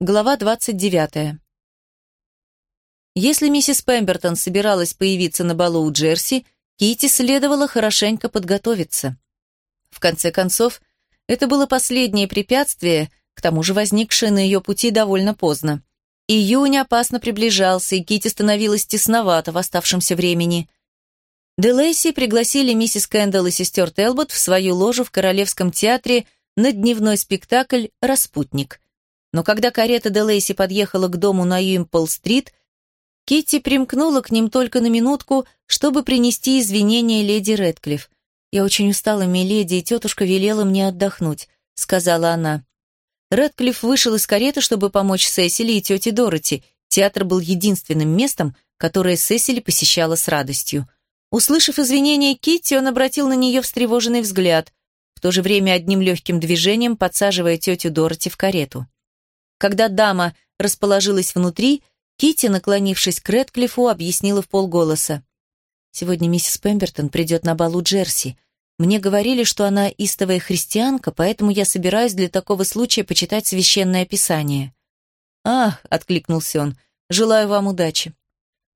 Глава 29. Если миссис Пембертон собиралась появиться на балу у Джерси, Кити следовало хорошенько подготовиться. В конце концов, это было последнее препятствие, к тому же возникшее на ее пути довольно поздно. Июнь опасно приближался, и Кити становилась тесновато в оставшемся времени. Делейси пригласили миссис Кэндалл и сестер Телбот в свою ложу в Королевском театре на дневной спектакль «Распутник». Но когда карета Делейси подъехала к дому на Юимпл-стрит, Китти примкнула к ним только на минутку, чтобы принести извинения леди Рэдклифф. «Я очень устала, миледи, и тетушка велела мне отдохнуть», — сказала она. Рэдклифф вышел из кареты, чтобы помочь Сесили и тете Дороти. Театр был единственным местом, которое Сесили посещала с радостью. Услышав извинения Китти, он обратил на нее встревоженный взгляд, в то же время одним легким движением подсаживая тетю Дороти в карету. Когда дама расположилась внутри, Кити, наклонившись к Рэдклиффу, объяснила в полголоса. «Сегодня миссис Пембертон придет на балу Джерси. Мне говорили, что она истовая христианка, поэтому я собираюсь для такого случая почитать священное писание». «Ах», — откликнулся он, — «желаю вам удачи.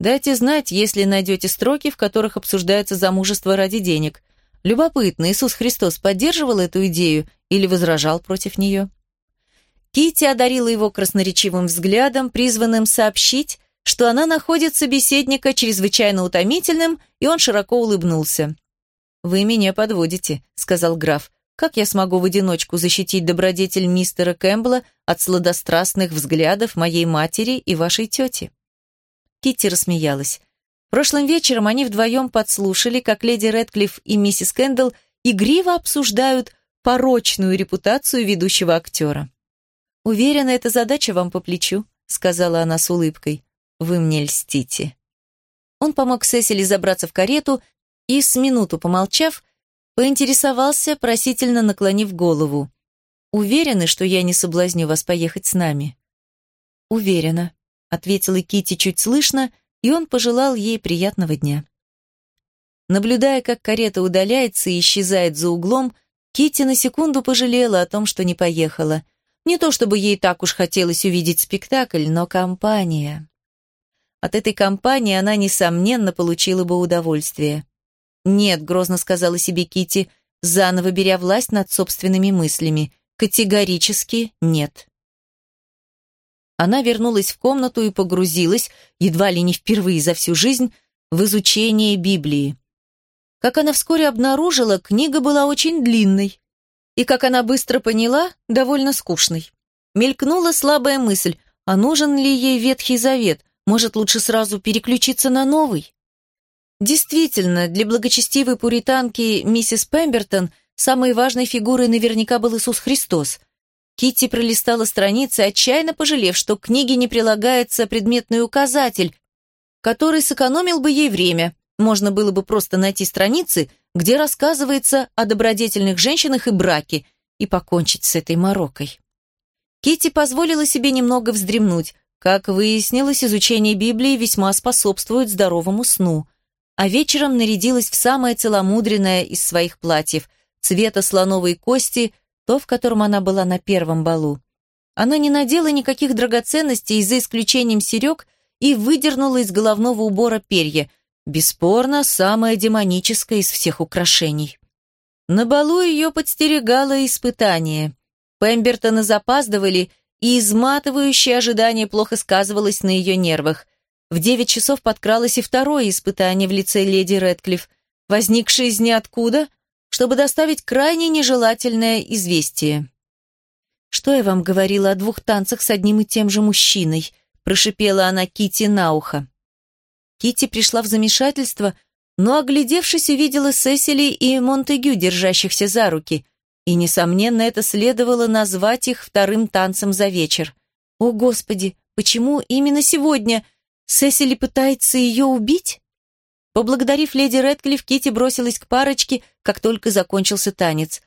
Дайте знать, если найдете строки, в которых обсуждается замужество ради денег. Любопытно, Иисус Христос поддерживал эту идею или возражал против нее?» Кити одарила его красноречивым взглядом, призванным сообщить, что она находит собеседника чрезвычайно утомительным, и он широко улыбнулся. «Вы меня подводите», — сказал граф. «Как я смогу в одиночку защитить добродетель мистера Кэмпбелла от сладострастных взглядов моей матери и вашей тети?» Китти рассмеялась. Прошлым вечером они вдвоем подслушали, как леди Рэдклифф и миссис Кэндалл игриво обсуждают порочную репутацию ведущего актера. «Уверена, эта задача вам по плечу», — сказала она с улыбкой. «Вы мне льстите». Он помог Сесили забраться в карету и, с минуту помолчав, поинтересовался, просительно наклонив голову. «Уверены, что я не соблазню вас поехать с нами?» «Уверена», — ответила Кити чуть слышно, и он пожелал ей приятного дня. Наблюдая, как карета удаляется и исчезает за углом, Кити на секунду пожалела о том, что не поехала. Не то чтобы ей так уж хотелось увидеть спектакль, но компания. От этой компании она, несомненно, получила бы удовольствие. «Нет», — грозно сказала себе Кити, заново беря власть над собственными мыслями. «Категорически нет». Она вернулась в комнату и погрузилась, едва ли не впервые за всю жизнь, в изучение Библии. Как она вскоре обнаружила, книга была очень длинной и, как она быстро поняла, довольно скучной. Мелькнула слабая мысль, а нужен ли ей Ветхий Завет, может лучше сразу переключиться на новый? Действительно, для благочестивой пуританки миссис Пембертон самой важной фигурой наверняка был Иисус Христос. Китти пролистала страницы, отчаянно пожалев, что к книге не прилагается предметный указатель, который сэкономил бы ей время. Можно было бы просто найти страницы, где рассказывается о добродетельных женщинах и браке, и покончить с этой морокой. Кити позволила себе немного вздремнуть. Как выяснилось, изучение Библии весьма способствует здоровому сну. А вечером нарядилась в самое целомудренное из своих платьев, цвета слоновой кости, то, в котором она была на первом балу. Она не надела никаких драгоценностей, за исключением серег, и выдернула из головного убора перья – Бесспорно, самое демоническое из всех украшений. На балу ее подстерегало испытание. Пембертоны запаздывали, и изматывающее ожидание плохо сказывалось на ее нервах. В девять часов подкралось и второе испытание в лице леди Рэдклифф, возникшее из ниоткуда, чтобы доставить крайне нежелательное известие. «Что я вам говорила о двух танцах с одним и тем же мужчиной?» прошипела она Кити на ухо. Кити пришла в замешательство, но, оглядевшись, увидела Сесили и Монтегю, держащихся за руки, и, несомненно, это следовало назвать их вторым танцем за вечер. О, Господи, почему именно сегодня? Сесили пытается ее убить? Поблагодарив леди Рэдклифф, Кити бросилась к парочке, как только закончился танец.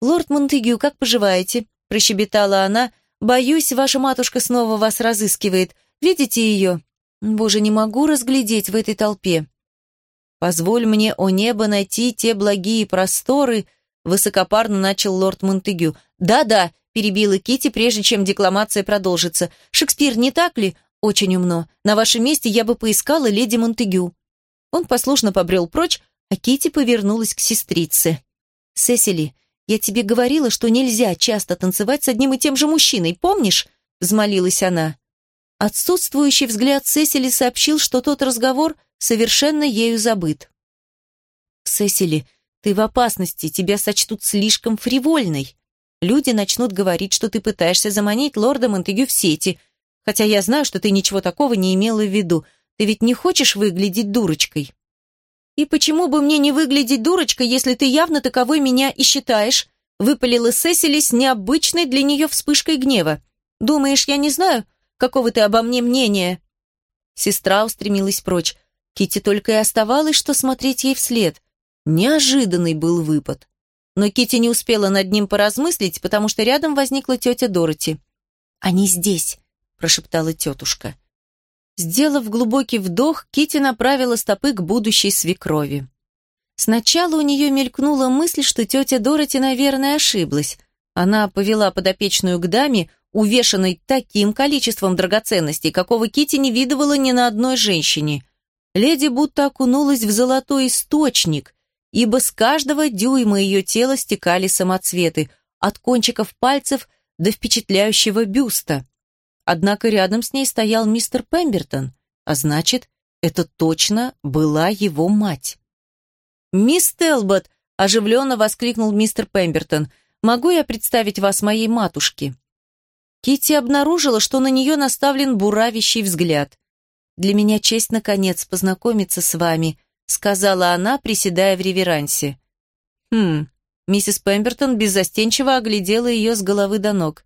«Лорд Монтегю, как поживаете?» – прощебетала она. «Боюсь, ваша матушка снова вас разыскивает. Видите ее?» Боже, не могу разглядеть в этой толпе. Позволь мне, о небо, найти те благие просторы, высокопарно начал лорд Монтегю. «Да-да», — перебила Кити, прежде чем декламация продолжится. «Шекспир, не так ли? Очень умно. На вашем месте я бы поискала леди Монтегю». Он послушно побрел прочь, а Кити повернулась к сестрице. «Сесили, я тебе говорила, что нельзя часто танцевать с одним и тем же мужчиной, помнишь?» — взмолилась она. Отсутствующий взгляд Сесили сообщил, что тот разговор совершенно ею забыт. «Сесили, ты в опасности, тебя сочтут слишком фривольной. Люди начнут говорить, что ты пытаешься заманить лорда Монтегю в сети, хотя я знаю, что ты ничего такого не имела в виду. Ты ведь не хочешь выглядеть дурочкой?» «И почему бы мне не выглядеть дурочкой, если ты явно таковой меня и считаешь?» выпалила Сесили с необычной для нее вспышкой гнева. «Думаешь, я не знаю, какого ты обо мне мнения?» Сестра устремилась прочь. Кити только и оставалось, что смотреть ей вслед. Неожиданный был выпад. Но Кити не успела над ним поразмыслить, потому что рядом возникла тетя Дороти. «Они здесь», — прошептала тетушка. Сделав глубокий вдох, Кити направила стопы к будущей свекрови. Сначала у нее мелькнула мысль, что тетя Дороти, наверное, ошиблась. Она повела подопечную к даме, увешанной таким количеством драгоценностей, какого Кити не видывала ни на одной женщине. Леди будто окунулась в золотой источник, ибо с каждого дюйма ее тела стекали самоцветы, от кончиков пальцев до впечатляющего бюста. Однако рядом с ней стоял мистер Пембертон, а значит, это точно была его мать. «Мисс Телбот!» – оживленно воскликнул мистер Пембертон. «Могу я представить вас моей матушке?» Кити обнаружила, что на нее наставлен буравящий взгляд. «Для меня честь, наконец, познакомиться с вами», – сказала она, приседая в реверансе. «Хм...» – миссис Пембертон беззастенчиво оглядела ее с головы до ног.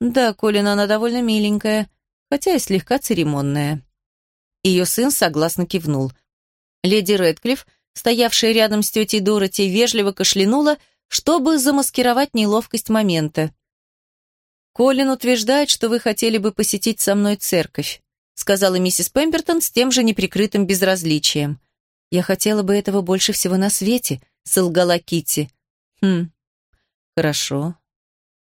Да, Колин, она довольно миленькая, хотя и слегка церемонная. Ее сын согласно кивнул. Леди Рэдклифф, стоявшая рядом с тетей Дороти, вежливо кашлянула, чтобы замаскировать неловкость момента. «Колин утверждает, что вы хотели бы посетить со мной церковь», сказала миссис Пембертон с тем же неприкрытым безразличием. «Я хотела бы этого больше всего на свете», солгала Китти. «Хм, хорошо.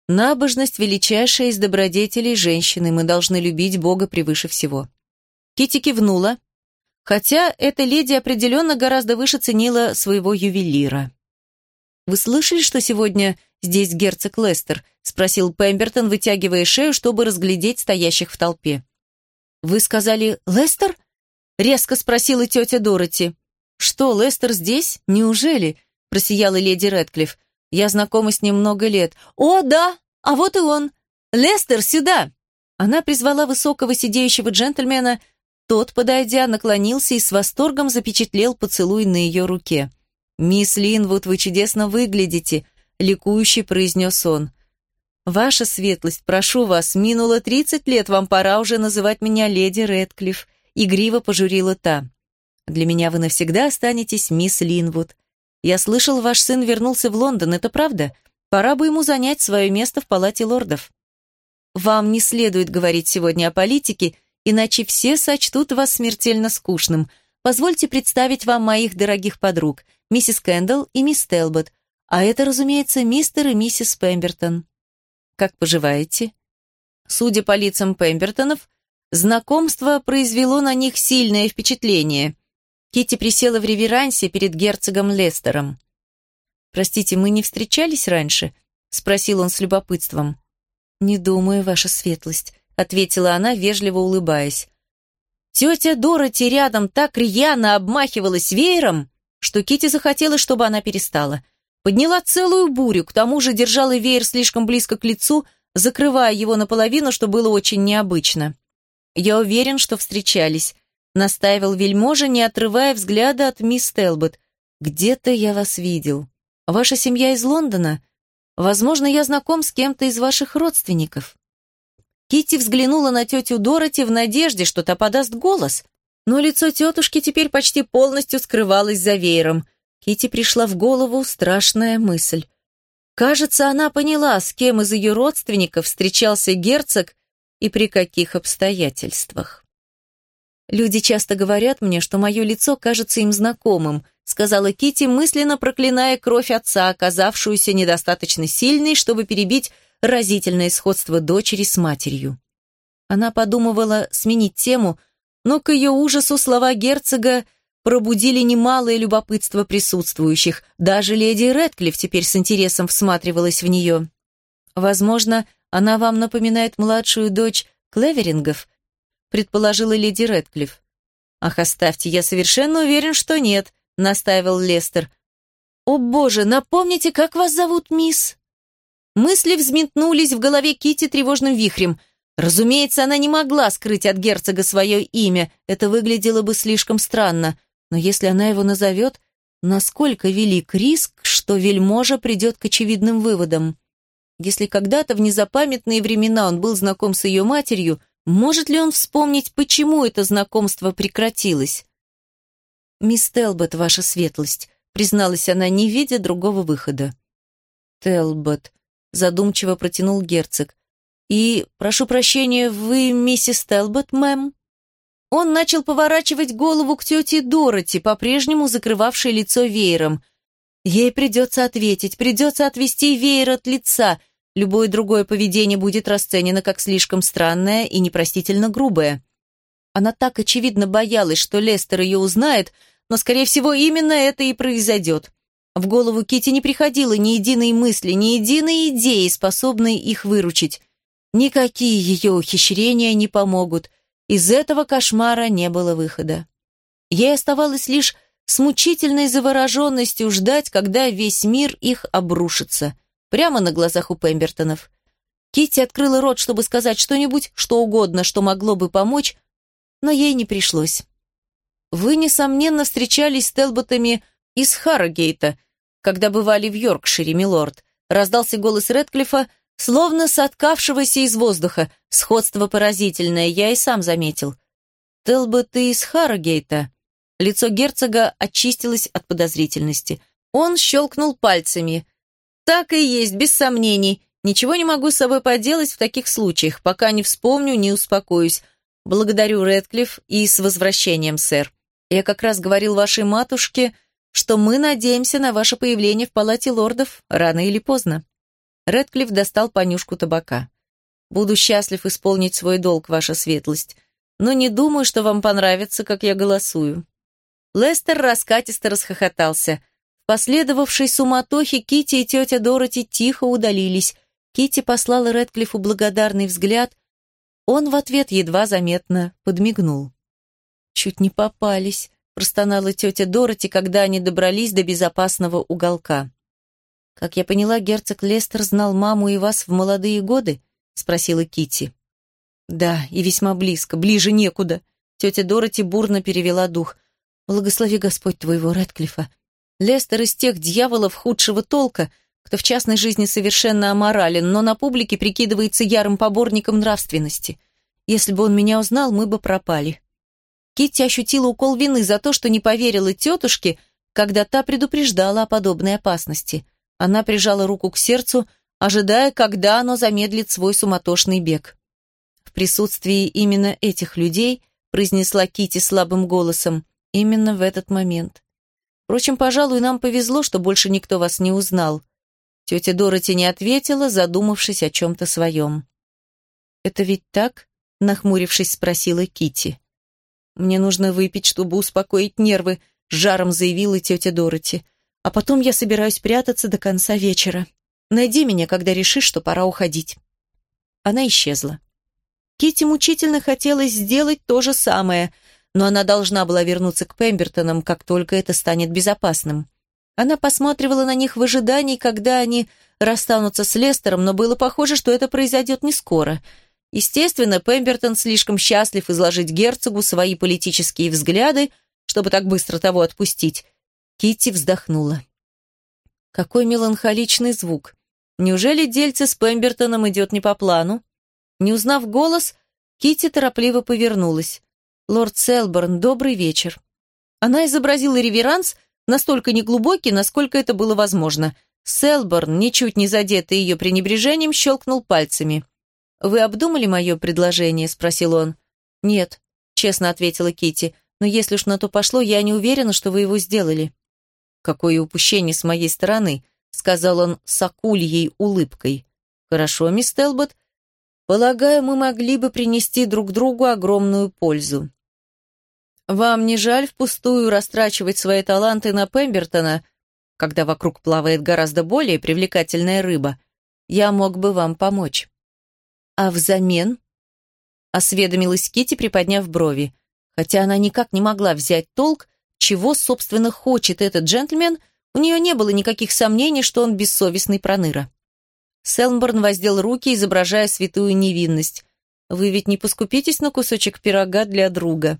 Набожность – величайшая из добродетелей женщины, мы должны любить Бога превыше всего. Кити кивнула, хотя эта леди определенно гораздо выше ценила своего ювелира. «Вы слышали, что сегодня здесь герцог Лестер?» – спросил Пембертон, вытягивая шею, чтобы разглядеть стоящих в толпе. «Вы сказали Лестер?» – резко спросила тетя Дороти. «Что, Лестер здесь? Неужели?» – просияла леди Рэдклифф. Я знакома с ним много лет. О, да, а вот и он. Лестер, сюда!» Она призвала высокого сидеющего джентльмена. Тот, подойдя, наклонился и с восторгом запечатлел поцелуй на ее руке. «Мисс Линвуд, вы чудесно выглядите», — ликующе произнес он. «Ваша светлость, прошу вас, минуло тридцать лет, вам пора уже называть меня леди Рэдклифф», — игриво пожурила та. «Для меня вы навсегда останетесь мисс Линвуд. Я слышал, ваш сын вернулся в Лондон, это правда? Пора бы ему занять свое место в палате лордов. Вам не следует говорить сегодня о политике, иначе все сочтут вас смертельно скучным. Позвольте представить вам моих дорогих подруг, миссис Кэндалл и мисс Телбот, а это, разумеется, мистер и миссис Пембертон. Как поживаете? Судя по лицам Пембертонов, знакомство произвело на них сильное впечатление – Кити присела в реверансе перед герцогом Лестером. «Простите, мы не встречались раньше?» — спросил он с любопытством. «Не думаю, ваша светлость», — ответила она, вежливо улыбаясь. Тетя Дороти рядом так рьяно обмахивалась веером, что Кити захотела, чтобы она перестала. Подняла целую бурю, к тому же держала веер слишком близко к лицу, закрывая его наполовину, что было очень необычно. «Я уверен, что встречались», настаивал вельможа, не отрывая взгляда от мисс Телбот. «Где-то я вас видел. Ваша семья из Лондона? Возможно, я знаком с кем-то из ваших родственников». Китти взглянула на тетю Дороти в надежде, что та подаст голос, но лицо тетушки теперь почти полностью скрывалось за веером. Китти пришла в голову страшная мысль. Кажется, она поняла, с кем из ее родственников встречался герцог и при каких обстоятельствах. Люди часто говорят мне, что мое лицо кажется им знакомым, сказала Кити, мысленно проклиная кровь отца, оказавшуюся недостаточно сильной, чтобы перебить разительное сходство дочери с матерью. Она подумывала сменить тему, но к ее ужасу слова герцога пробудили немалое любопытство присутствующих. Даже леди Рэдклифф теперь с интересом всматривалась в нее. «Возможно, она вам напоминает младшую дочь Клеверингов», предположила леди Рэдклифф. «Ах, оставьте, я совершенно уверен, что нет», настаивал Лестер. «О боже, напомните, как вас зовут, мисс?» Мысли взметнулись в голове Кити тревожным вихрем. Разумеется, она не могла скрыть от герцога свое имя, это выглядело бы слишком странно. Но если она его назовет, насколько велик риск, что вельможа придет к очевидным выводам? Если когда-то в незапамятные времена он был знаком с ее матерью, может ли он вспомнить, почему это знакомство прекратилось? «Мисс Телбот, ваша светлость», — призналась она, не видя другого выхода. «Телбот», — задумчиво протянул герцог. «И, прошу прощения, вы миссис Телбот, мэм?» Он начал поворачивать голову к тете Дороти, по-прежнему закрывавшей лицо веером. Ей придется ответить, придется отвести веер от лица. Любое другое поведение будет расценено как слишком странное и непростительно грубое. Она так очевидно боялась, что Лестер ее узнает, но, скорее всего, именно это и произойдет. В голову Кити не приходило ни единой мысли, ни единой идеи, способной их выручить. Никакие ее ухищрения не помогут. Из этого кошмара не было выхода. Ей оставалось лишь с мучительной завороженностью ждать, когда весь мир их обрушится. Прямо на глазах у Пембертонов. Китти открыла рот, чтобы сказать что-нибудь, что угодно, что могло бы помочь, но ей не пришлось. Вы, несомненно, встречались с Телботами из Харрогейта, когда бывали в Йоркшире, милорд. Раздался голос Редклифа, Словно соткавшегося из воздуха. Сходство поразительное, я и сам заметил. «Телба, ты из Харрогейта?» Лицо герцога очистилось от подозрительности. Он щелкнул пальцами. «Так и есть, без сомнений. Ничего не могу с собой поделать в таких случаях. Пока не вспомню, не успокоюсь. Благодарю, Рэдклифф, и с возвращением, сэр. Я как раз говорил вашей матушке, что мы надеемся на ваше появление в палате лордов рано или поздно». Редклифф достал понюшку табака. «Буду счастлив исполнить свой долг, ваша светлость, но не думаю, что вам понравится, как я голосую». Лестер раскатисто расхохотался. В последовавшей суматохе Кити и тетя Дороти тихо удалились. Кити послала Редклиффу благодарный взгляд. Он в ответ едва заметно подмигнул. «Чуть не попались», — простонала тетя Дороти, когда они добрались до безопасного уголка. «Как я поняла, герцог Лестер знал маму и вас в молодые годы?» — спросила Кити. «Да, и весьма близко, ближе некуда». Тетя Дороти бурно перевела дух. «Благослови Господь твоего Рэдклиффа. Лестер из тех дьяволов худшего толка, кто в частной жизни совершенно аморален, но на публике прикидывается ярым поборником нравственности. Если бы он меня узнал, мы бы пропали». Китти ощутила укол вины за то, что не поверила тетушке, когда та предупреждала о подобной опасности. Она прижала руку к сердцу, ожидая, когда оно замедлит свой суматошный бег. В присутствии именно этих людей произнесла Кити слабым голосом, именно в этот момент. Впрочем, пожалуй, нам повезло, что больше никто вас не узнал. Тетя Дороти не ответила, задумавшись о чем-то своем. «Это ведь так?» — нахмурившись, спросила Кити. «Мне нужно выпить, чтобы успокоить нервы», — жаром заявила тетя Дороти. А потом я собираюсь прятаться до конца вечера. Найди меня, когда решишь, что пора уходить». Она исчезла. Кити мучительно хотелось сделать то же самое, но она должна была вернуться к Пембертонам, как только это станет безопасным. Она посматривала на них в ожидании, когда они расстанутся с Лестером, но было похоже, что это произойдет не скоро. Естественно, Пембертон слишком счастлив изложить герцогу свои политические взгляды, чтобы так быстро того отпустить, Китти вздохнула. Какой меланхоличный звук. Неужели дельце с Пембертоном идет не по плану? Не узнав голос, Китти торопливо повернулась. «Лорд Селборн, добрый вечер». Она изобразила реверанс, настолько неглубокий, насколько это было возможно. Селборн, ничуть не задетый ее пренебрежением, щелкнул пальцами. «Вы обдумали мое предложение?» – спросил он. «Нет», – честно ответила Китти. «но если уж на то пошло, я не уверена, что вы его сделали». Какое упущение с моей стороны», сказал он с акульей улыбкой. «Хорошо, мисс Телбот. Полагаю, мы могли бы принести друг другу огромную пользу. Вам не жаль впустую растрачивать свои таланты на Пембертона, когда вокруг плавает гораздо более привлекательная рыба? Я мог бы вам помочь». «А взамен?» — осведомилась Кити, приподняв брови. Хотя она никак не могла взять толк, чего, собственно, хочет этот джентльмен, у нее не было никаких сомнений, что он бессовестный проныра. Селмборн воздел руки, изображая святую невинность. «Вы ведь не поскупитесь на кусочек пирога для друга?»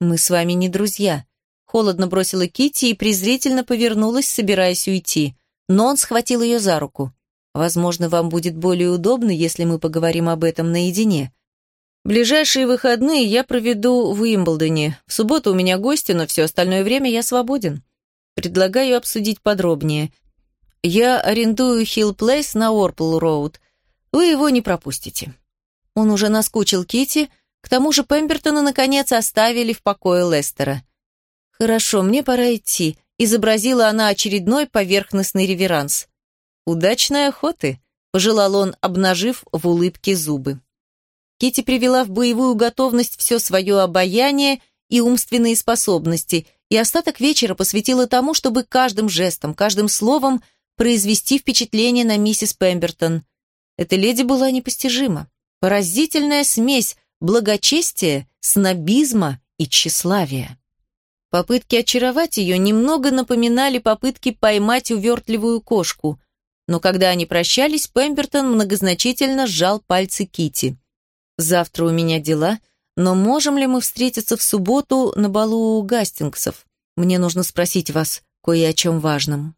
«Мы с вами не друзья», — холодно бросила Кити и презрительно повернулась, собираясь уйти. Но он схватил ее за руку. «Возможно, вам будет более удобно, если мы поговорим об этом наедине. Ближайшие выходные я проведу в Уимблдоне. В субботу у меня гости, но все остальное время я свободен. Предлагаю обсудить подробнее. Я арендую Хилл Плейс на Орпл Роуд. Вы его не пропустите. Он уже наскучил Кити, к тому же Пембертона наконец оставили в покое Лестера. Хорошо, мне пора идти, изобразила она очередной поверхностный реверанс. Удачной охоты, пожелал он, обнажив в улыбке зубы. Кити привела в боевую готовность все свое обаяние и умственные способности, и остаток вечера посвятила тому, чтобы каждым жестом, каждым словом произвести впечатление на миссис Пембертон. Эта леди была непостижима. Поразительная смесь благочестия, снобизма и тщеславия. Попытки очаровать ее немного напоминали попытки поймать увертливую кошку, но когда они прощались, Пембертон многозначительно сжал пальцы Кити. Завтра у меня дела, но можем ли мы встретиться в субботу на балу у Гастингсов? Мне нужно спросить вас кое о чем важном».